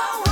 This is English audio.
know